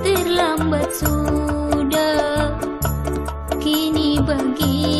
Terlambat sudah. Kini bagi